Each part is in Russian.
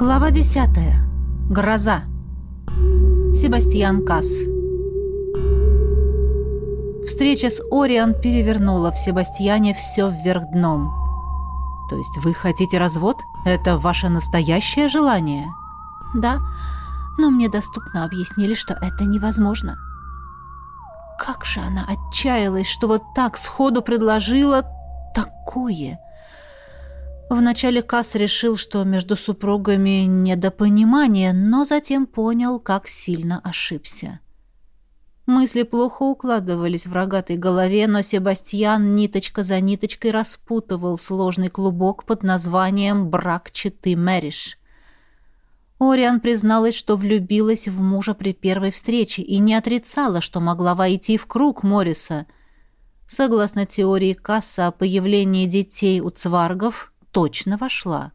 Глава 10. Гроза. Себастьян Касс. Встреча с Ориан перевернула в Себастьяне все вверх дном. То есть вы хотите развод? Это ваше настоящее желание? Да, но мне доступно объяснили, что это невозможно. Как же она отчаялась, что вот так сходу предложила такое. Вначале Касс решил, что между супругами недопонимание, но затем понял, как сильно ошибся. Мысли плохо укладывались в рогатой голове, но Себастьян ниточка за ниточкой распутывал сложный клубок под названием «Брак Читы Мэриш». Ориан призналась, что влюбилась в мужа при первой встрече и не отрицала, что могла войти в круг Морриса. Согласно теории Касса о появлении детей у цваргов, точно вошла.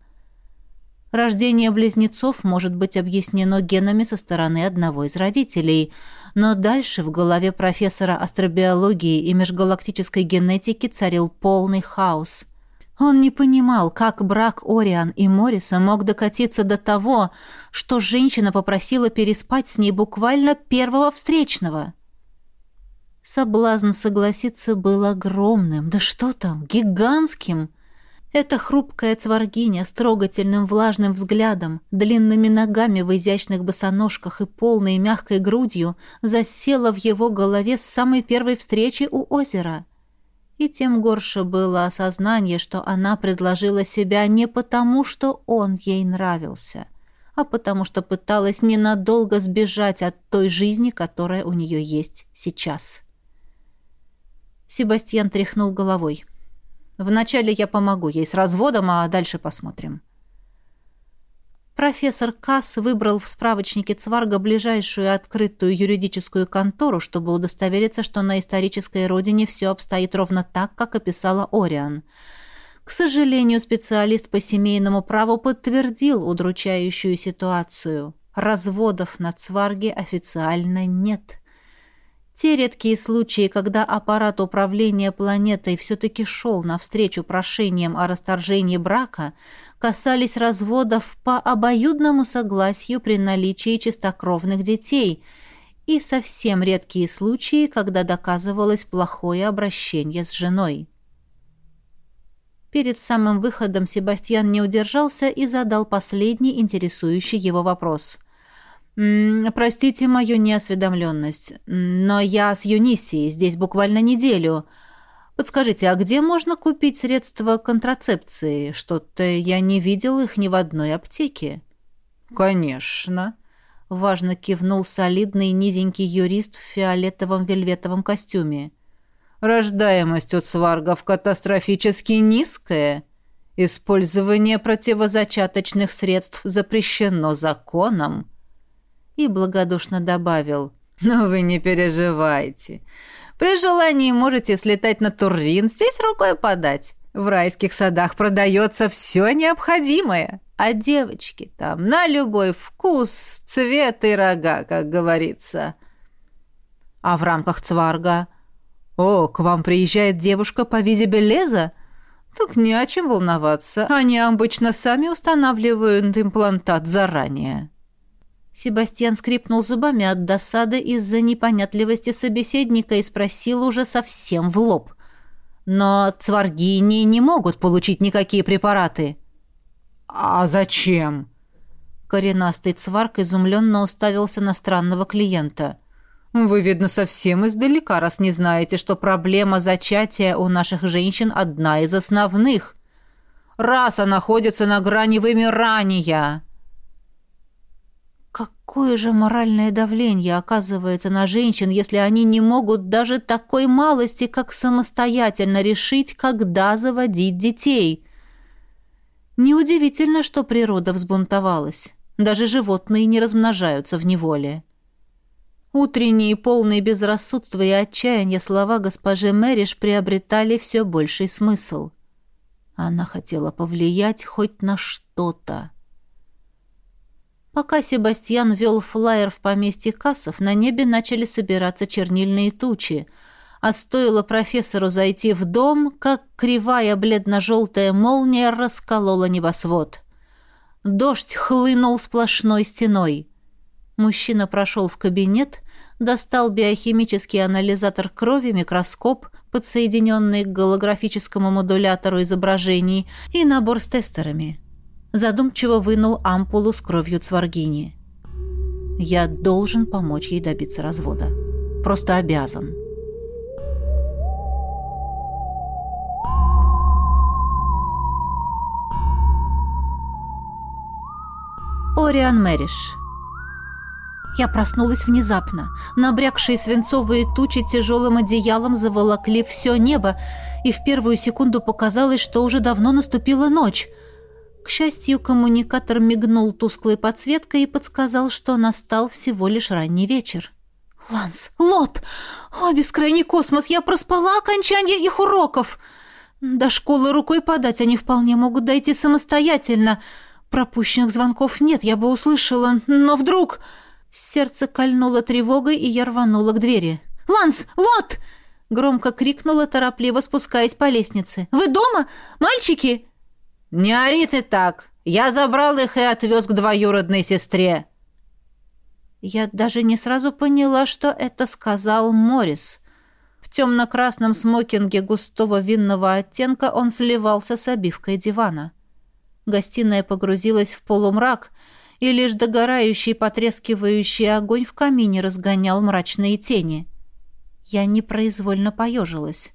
Рождение близнецов может быть объяснено генами со стороны одного из родителей, но дальше в голове профессора астробиологии и межгалактической генетики царил полный хаос – он не понимал, как брак Ориан и Морриса мог докатиться до того, что женщина попросила переспать с ней буквально первого встречного. Соблазн согласиться был огромным, да что там, гигантским. Эта хрупкая цваргиня с трогательным влажным взглядом, длинными ногами в изящных босоножках и полной мягкой грудью засела в его голове с самой первой встречи у озера — и тем горше было осознание, что она предложила себя не потому, что он ей нравился, а потому что пыталась ненадолго сбежать от той жизни, которая у нее есть сейчас. Себастьян тряхнул головой. «Вначале я помогу ей с разводом, а дальше посмотрим». Профессор Касс выбрал в справочнике Цварга ближайшую открытую юридическую контору, чтобы удостовериться, что на исторической родине все обстоит ровно так, как описала Ориан. К сожалению, специалист по семейному праву подтвердил удручающую ситуацию. Разводов на Цварге официально нет. Те редкие случаи, когда аппарат управления планетой все-таки шел навстречу прошениям о расторжении брака – касались разводов по обоюдному согласию при наличии чистокровных детей и совсем редкие случаи, когда доказывалось плохое обращение с женой. Перед самым выходом Себастьян не удержался и задал последний интересующий его вопрос. «Простите мою неосведомленность, но я с Юнисией здесь буквально неделю. Подскажите, а где можно купить средства контрацепции? Что-то я не видел их ни в одной аптеке. Конечно, важно кивнул солидный низенький юрист в фиолетовом вельветовом костюме. Рождаемость у сваргов катастрофически низкая. Использование противозачаточных средств запрещено законом. И благодушно добавил: "Но вы не переживайте. При желании можете слетать на Туррин, здесь рукой подать. В райских садах продается все необходимое. А девочки там на любой вкус, цвет и рога, как говорится. А в рамках цварга... О, к вам приезжает девушка по визе Белеза? Так не о чем волноваться. Они обычно сами устанавливают имплантат заранее. Себастьян скрипнул зубами от досады из-за непонятливости собеседника и спросил уже совсем в лоб. «Но цваргини не могут получить никакие препараты». «А зачем?» Коренастый цварк изумленно уставился на странного клиента. «Вы, видно, совсем издалека, раз не знаете, что проблема зачатия у наших женщин одна из основных. Раса находится на грани вымирания». Какое же моральное давление оказывается на женщин, если они не могут даже такой малости, как самостоятельно решить, когда заводить детей? Неудивительно, что природа взбунтовалась. Даже животные не размножаются в неволе. Утренние, полные безрассудства и отчаяния слова госпожи Мэриш приобретали все больший смысл. Она хотела повлиять хоть на что-то. Пока Себастьян вел флайер в поместье Кассов, на небе начали собираться чернильные тучи, а стоило профессору зайти в дом, как кривая бледно-желтая молния расколола небосвод. Дождь хлынул сплошной стеной. Мужчина прошел в кабинет, достал биохимический анализатор крови, микроскоп, подсоединенный к голографическому модулятору изображений, и набор с тестерами. Задумчиво вынул ампулу с кровью Цваргини. «Я должен помочь ей добиться развода. Просто обязан». Ориан Мэриш я проснулась внезапно. Набрякшие свинцовые тучи тяжелым одеялом заволокли все небо, и в первую секунду показалось, что уже давно наступила ночь. К счастью, коммуникатор мигнул тусклой подсветкой и подсказал, что настал всего лишь ранний вечер. «Ланс! Лот! О, бескрайний космос! Я проспала окончание их уроков!» До школы рукой подать они вполне могут дойти самостоятельно. Пропущенных звонков нет, я бы услышала, но вдруг... Сердце кольнуло тревогой, и я рванула к двери. «Ланс! Лот!» Громко крикнула, торопливо спускаясь по лестнице. «Вы дома? Мальчики?» «Не ори ты так! Я забрал их и отвез к двоюродной сестре!» Я даже не сразу поняла, что это сказал Морис. В темно-красном смокинге густого винного оттенка он сливался с обивкой дивана. Гостиная погрузилась в полумрак — и лишь догорающий потрескивающий огонь в камине разгонял мрачные тени. Я непроизвольно поежилась.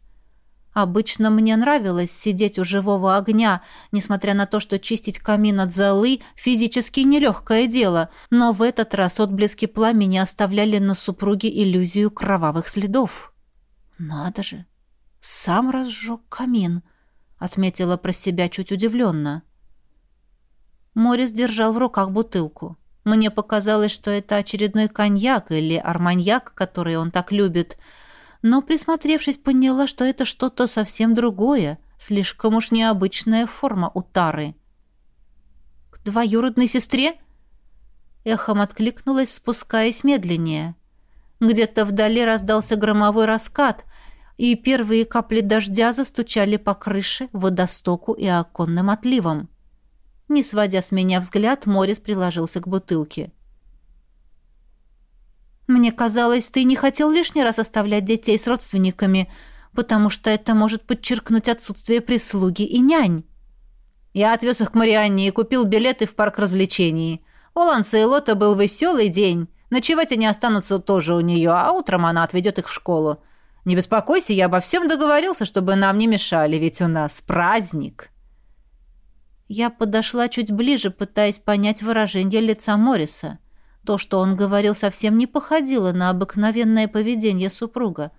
Обычно мне нравилось сидеть у живого огня, несмотря на то, что чистить камин от золы – физически нелегкое дело, но в этот раз отблески пламени оставляли на супруге иллюзию кровавых следов. «Надо же! Сам разжег камин!» – отметила про себя чуть удивленно. Морис держал в руках бутылку. Мне показалось, что это очередной коньяк или арманьяк, который он так любит. Но, присмотревшись, поняла, что это что-то совсем другое, слишком уж необычная форма у Тары. «К двоюродной сестре?» Эхом откликнулась, спускаясь медленнее. Где-то вдали раздался громовой раскат, и первые капли дождя застучали по крыше, водостоку и оконным отливам. Не сводя с меня взгляд, Морис приложился к бутылке. «Мне казалось, ты не хотел лишний раз оставлять детей с родственниками, потому что это может подчеркнуть отсутствие прислуги и нянь». Я отвез их к Марианне и купил билеты в парк развлечений. У Ланса и Лота был веселый день. Ночевать они останутся тоже у нее, а утром она отведет их в школу. Не беспокойся, я обо всем договорился, чтобы нам не мешали, ведь у нас праздник». Я подошла чуть ближе, пытаясь понять выражение лица Морриса. То, что он говорил, совсем не походило на обыкновенное поведение супруга.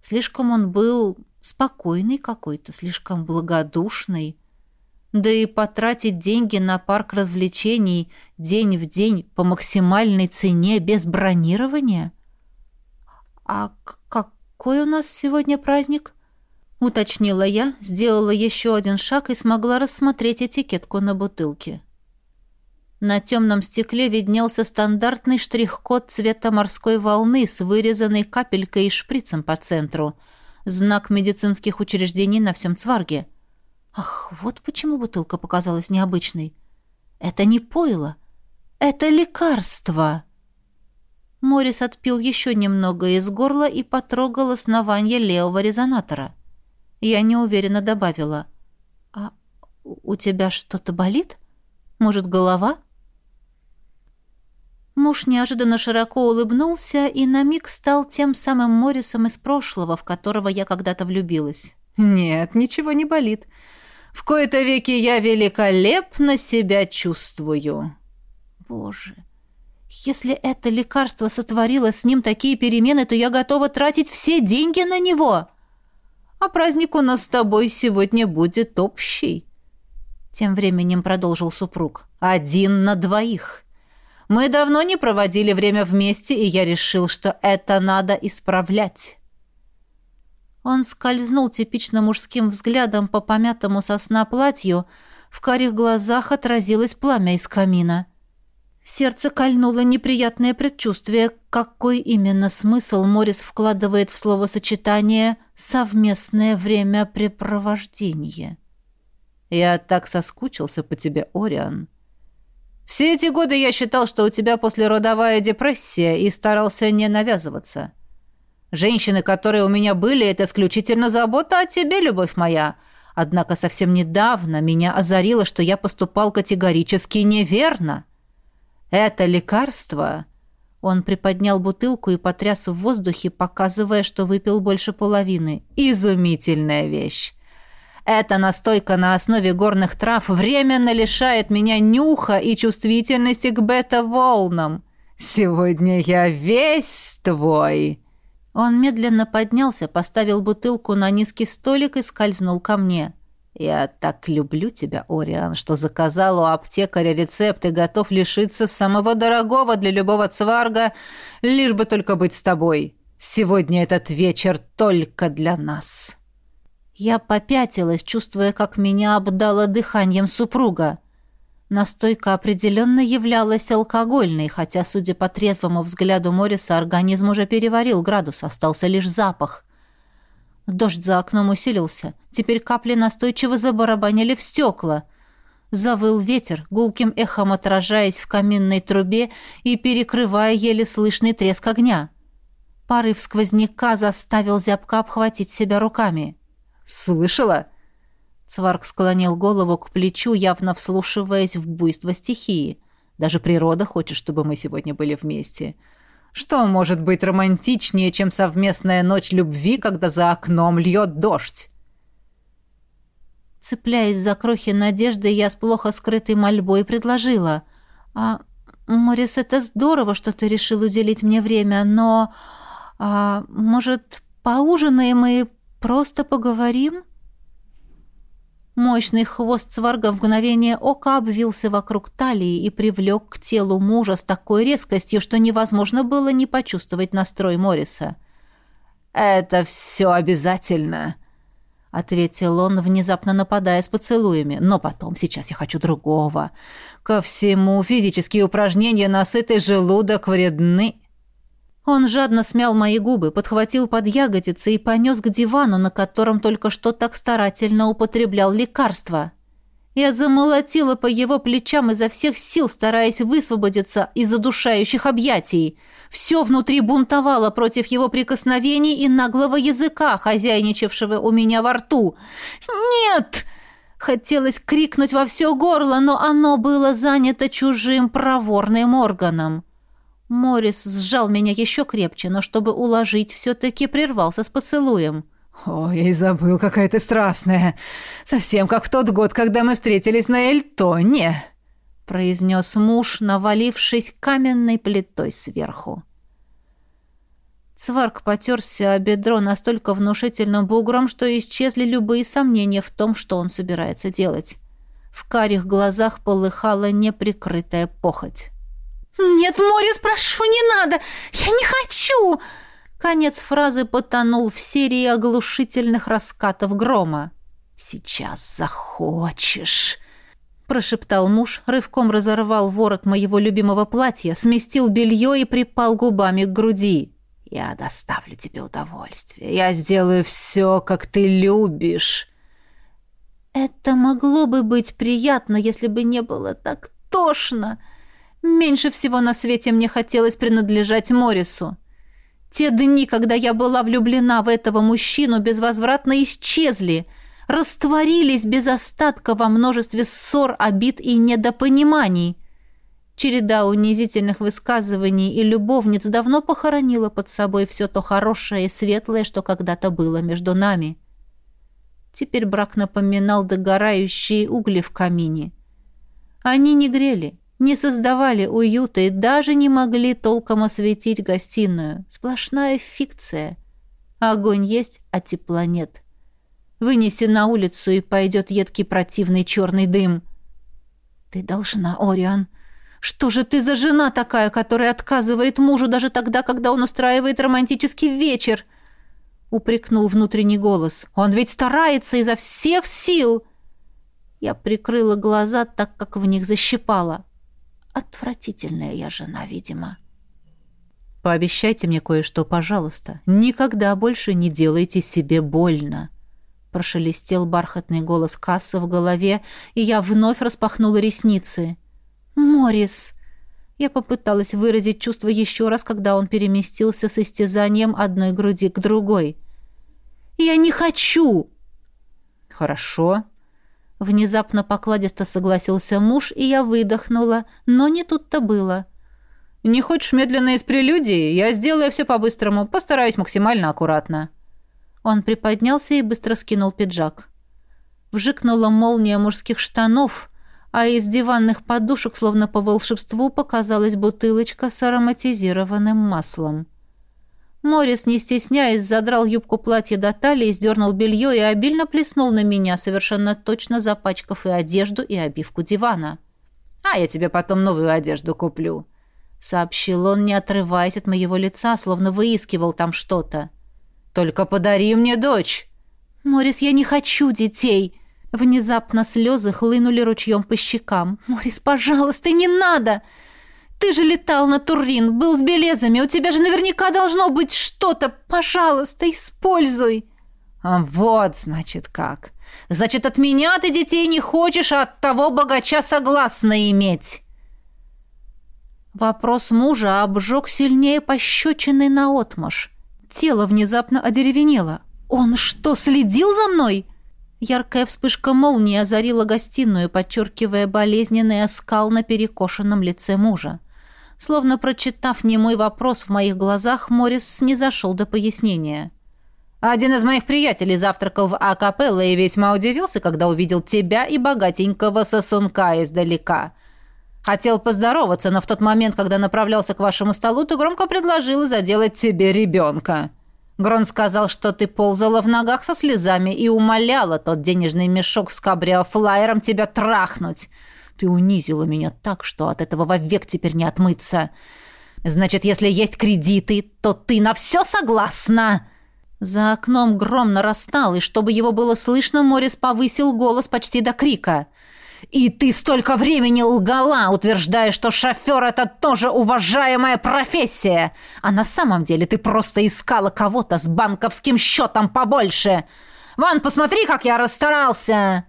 Слишком он был спокойный какой-то, слишком благодушный. Да и потратить деньги на парк развлечений день в день по максимальной цене без бронирования? А какой у нас сегодня праздник? уточнила я, сделала еще один шаг и смогла рассмотреть этикетку на бутылке. На темном стекле виднелся стандартный штрих-код цвета морской волны с вырезанной капелькой и шприцем по центру. Знак медицинских учреждений на всем цварге. Ах, вот почему бутылка показалась необычной. Это не пойло. Это лекарство. Морис отпил еще немного из горла и потрогал основание левого резонатора. — я неуверенно добавила. «А у тебя что-то болит? Может, голова?» Муж неожиданно широко улыбнулся и на миг стал тем самым Моррисом из прошлого, в которого я когда-то влюбилась. «Нет, ничего не болит. В кои-то веки я великолепно себя чувствую». «Боже, если это лекарство сотворило с ним такие перемены, то я готова тратить все деньги на него!» а праздник у нас с тобой сегодня будет общий». Тем временем продолжил супруг. «Один на двоих. Мы давно не проводили время вместе, и я решил, что это надо исправлять». Он скользнул типично мужским взглядом по помятому сосна платью, в карих глазах отразилось пламя из камина. Сердце кольнуло неприятное предчувствие, какой именно смысл Морис вкладывает в словосочетание «совместное времяпрепровождение». «Я так соскучился по тебе, Ориан». Все эти годы я считал, что у тебя послеродовая депрессия и старался не навязываться. Женщины, которые у меня были, это исключительно забота о тебе, любовь моя. Однако совсем недавно меня озарило, что я поступал категорически неверно. Это лекарство... Он приподнял бутылку и потряс в воздухе, показывая, что выпил больше половины. Изумительная вещь. Эта настойка на основе горных трав временно лишает меня нюха и чувствительности к бета-волнам. Сегодня я весь твой. Он медленно поднялся, поставил бутылку на низкий столик и скользнул ко мне. «Я так люблю тебя, Ориан, что заказал у аптекаря рецепт и готов лишиться самого дорогого для любого цварга, лишь бы только быть с тобой. Сегодня этот вечер только для нас». Я попятилась, чувствуя, как меня обдало дыханием супруга. Настойка определенно являлась алкогольной, хотя, судя по трезвому взгляду Мориса, организм уже переварил градус, остался лишь запах. Дождь за окном усилился. Теперь капли настойчиво забарабанили в стекла. Завыл ветер, гулким эхом отражаясь в каминной трубе и перекрывая еле слышный треск огня. Порыв сквозняка заставил зябко обхватить себя руками. «Слышала?» Цварк склонил голову к плечу, явно вслушиваясь в буйство стихии. Даже природа хочет, чтобы мы сегодня были вместе. Что может быть романтичнее, чем совместная ночь любви, когда за окном льет дождь? Цепляясь за крохи надежды, я с плохо скрытой мольбой предложила. «А, Морис, это здорово, что ты решил уделить мне время, но... А, может, поужинаем и просто поговорим?» Мощный хвост сварга в мгновение ока обвился вокруг талии и привлек к телу мужа с такой резкостью, что невозможно было не почувствовать настрой Морриса. «Это все обязательно», — ответил он, внезапно нападая с поцелуями. «Но потом, сейчас я хочу другого. Ко всему, физические упражнения на сытый желудок вредны». Он жадно смял мои губы, подхватил под ягодицы и понес к дивану, на котором только что так старательно употреблял лекарства. Я замолотила по его плечам изо всех сил, стараясь высвободиться из задушающих объятий. Все внутри бунтовало против его прикосновений и наглого языка, хозяйничавшего у меня во рту. «Нет!» Хотелось крикнуть во все горло, но оно было занято чужим проворным органом. Морис сжал меня еще крепче, но чтобы уложить, все-таки прервался с поцелуем. «Ой, я и забыл, какая ты страстная. Совсем как в тот год, когда мы встретились на Эльтоне», — произнес муж, навалившись каменной плитой сверху. Цварк потерся о бедро настолько внушительным бугром, что исчезли любые сомнения в том, что он собирается делать. В карих глазах полыхала неприкрытая похоть. «Нет, Морис, прошу, не надо! Я не хочу!» Конец фразы потонул в серии оглушительных раскатов грома. «Сейчас захочешь!» прошептал муж, рывком разорвал ворот моего любимого платья, сместил белье и припал губами к груди. «Я доставлю тебе удовольствие. Я сделаю все, как ты любишь». Это могло бы быть приятно, если бы не было так тошно. Меньше всего на свете мне хотелось принадлежать Морису. Те дни, когда я была влюблена в этого мужчину, безвозвратно исчезли, растворились без остатка во множестве ссор, обид и недопониманий. Череда унизительных высказываний и любовниц давно похоронила под собой все то хорошее и светлое, что когда-то было между нами. Теперь брак напоминал догорающие угли в камине. Они не грели, не создавали уюта и даже не могли толком осветить гостиную. Сплошная фикция. Огонь есть, а тепла нет. Вынеси на улицу, и пойдет едкий противный черный дым. Ты должна, Ориан. Что же ты за жена такая, которая отказывает мужу даже тогда, когда он устраивает романтический вечер? Упрекнул внутренний голос. Он ведь старается изо всех сил. Я прикрыла глаза, так как в них защипала. Отвратительная я жена, видимо. Пообещайте мне кое-что, пожалуйста. Никогда больше не делайте себе больно. Прошелестел бархатный голос кассы в голове, и я вновь распахнула ресницы. «Морис!» Я попыталась выразить чувство еще раз, когда он переместился с истязанием одной груди к другой. «Я не хочу!» «Хорошо». Внезапно покладисто согласился муж, и я выдохнула, но не тут-то было. «Не хочешь медленно из прелюдии? Я сделаю все по-быстрому, постараюсь максимально аккуратно». Он приподнялся и быстро скинул пиджак. Вжикнула молния мужских штанов, а из диванных подушек, словно по волшебству, показалась бутылочка с ароматизированным маслом. Морис, не стесняясь, задрал юбку платья до талии, сдернул белье и обильно плеснул на меня, совершенно точно запачкав и одежду, и обивку дивана. «А я тебе потом новую одежду куплю», — сообщил он, не отрываясь от моего лица, словно выискивал там что-то. «Только подари мне дочь!» «Морис, я не хочу детей!» Внезапно слезы хлынули ручьем по щекам. «Морис, пожалуйста, не надо! Ты же летал на Туррин, был с белезами, у тебя же наверняка должно быть что-то. Пожалуйста, используй!» «А вот, значит, как! Значит, от меня ты детей не хочешь, а от того богача согласна иметь!» Вопрос мужа обжег сильнее пощечины наотмашь. Тело внезапно одеревенело. «Он что, следил за мной?» Яркая вспышка молнии озарила гостиную, подчеркивая болезненный оскал на перекошенном лице мужа. Словно прочитав немой вопрос в моих глазах, Морис не зашел до пояснения. «Один из моих приятелей завтракал в Акапелло и весьма удивился, когда увидел тебя и богатенького сосунка издалека. Хотел поздороваться, но в тот момент, когда направлялся к вашему столу, ты громко предложил заделать тебе ребенка». Грон сказал, что ты ползала в ногах со слезами и умоляла тот денежный мешок с кабриофлайером тебя трахнуть. Ты унизила меня так, что от этого вовек теперь не отмыться. Значит, если есть кредиты, то ты на все согласна?» За окном гром нарастал, и чтобы его было слышно, Морис повысил голос почти до крика – и ты столько времени лгала, утверждая, что шофер — это тоже уважаемая профессия. А на самом деле ты просто искала кого-то с банковским счетом побольше. Ван, посмотри, как я расстарался!»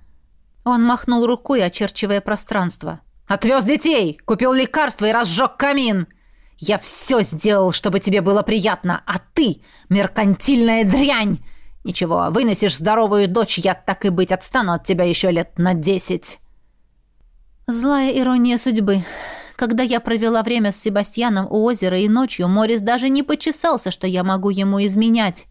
Он махнул рукой, очерчивая пространство. «Отвез детей, купил лекарства и разжег камин. Я все сделал, чтобы тебе было приятно, а ты — меркантильная дрянь. Ничего, выносишь здоровую дочь, я так и быть отстану от тебя еще лет на десять». Злая ирония судьбы. Когда я провела время с Себастьяном у озера и ночью, Морис даже не почесался, что я могу ему изменять.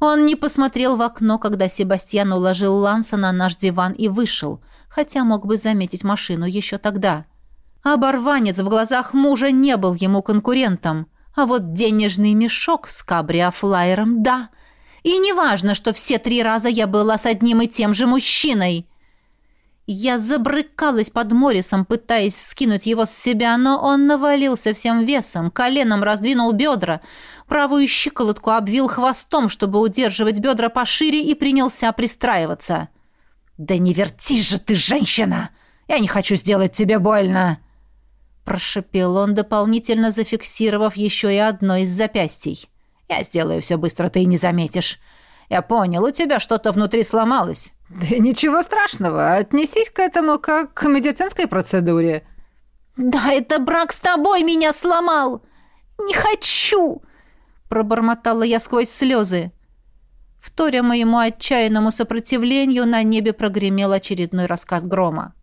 Он не посмотрел в окно, когда Себастьян уложил Ланса на наш диван и вышел, хотя мог бы заметить машину еще тогда. Оборванец в глазах мужа не был ему конкурентом, а вот денежный мешок с кабриофлайером – да. И неважно, что все три раза я была с одним и тем же мужчиной – я забрыкалась под Моррисом, пытаясь скинуть его с себя, но он навалился всем весом, коленом раздвинул бедра, правую щиколотку обвил хвостом, чтобы удерживать бедра пошире, и принялся пристраиваться. «Да не верти же ты, женщина! Я не хочу сделать тебе больно!» Прошипел он, дополнительно зафиксировав еще и одно из запястий. «Я сделаю все быстро, ты и не заметишь. Я понял, у тебя что-то внутри сломалось. Да ничего страшного, отнесись к этому как к медицинской процедуре. Да, это брак с тобой меня сломал. Не хочу, пробормотала я сквозь слезы. Вторя моему отчаянному сопротивлению, на небе прогремел очередной рассказ грома.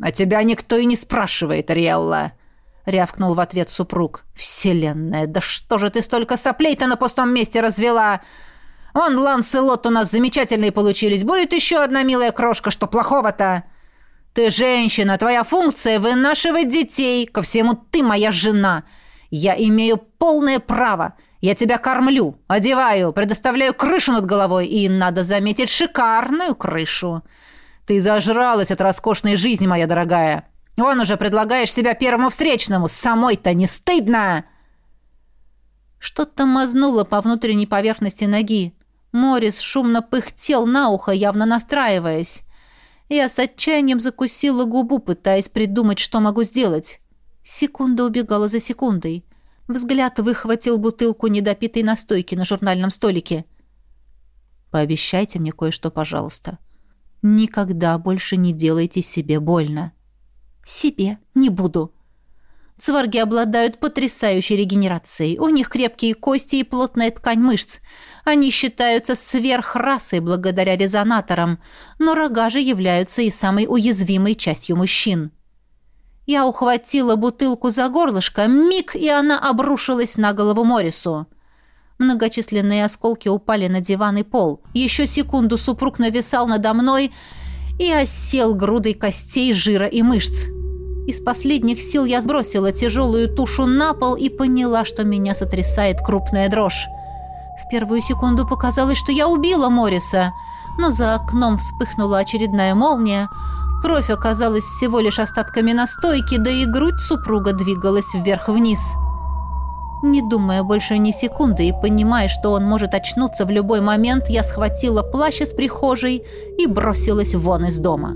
«А тебя никто и не спрашивает, Риэлла!» — рявкнул в ответ супруг. «Вселенная, да что же ты столько соплей-то на пустом месте развела? Он, Ланселот, у нас замечательные получились. Будет еще одна милая крошка, что плохого-то? Ты женщина, твоя функция — вынашивать детей. Ко всему ты моя жена. Я имею полное право. Я тебя кормлю, одеваю, предоставляю крышу над головой. И, надо заметить, шикарную крышу. Ты зажралась от роскошной жизни, моя дорогая. Вон уже предлагаешь себя первому встречному. Самой-то не стыдно!» Что-то мазнуло по внутренней поверхности ноги. Морис шумно пыхтел на ухо, явно настраиваясь. Я с отчаянием закусила губу, пытаясь придумать, что могу сделать. Секунда убегала за секундой. Взгляд выхватил бутылку недопитой настойки на журнальном столике. «Пообещайте мне кое-что, пожалуйста. Никогда больше не делайте себе больно». Себе не буду. Цварги обладают потрясающей регенерацией. У них крепкие кости и плотная ткань мышц. Они считаются сверхрасой благодаря резонаторам, но рога же являются и самой уязвимой частью мужчин. Я ухватила бутылку за горлышко, миг, и она обрушилась на голову Морису. Многочисленные осколки упали на диван и пол. Еще секунду супруг нависал надо мной и осел грудой костей, жира и мышц. Из последних сил я сбросила тяжелую тушу на пол и поняла, что меня сотрясает крупная дрожь. В первую секунду показалось, что я убила Мориса, но за окном вспыхнула очередная молния. Кровь оказалась всего лишь остатками настойки, да и грудь супруга двигалась вверх-вниз. Не думая больше ни секунды и понимая, что он может очнуться в любой момент, я схватила плащ из прихожей и бросилась вон из дома.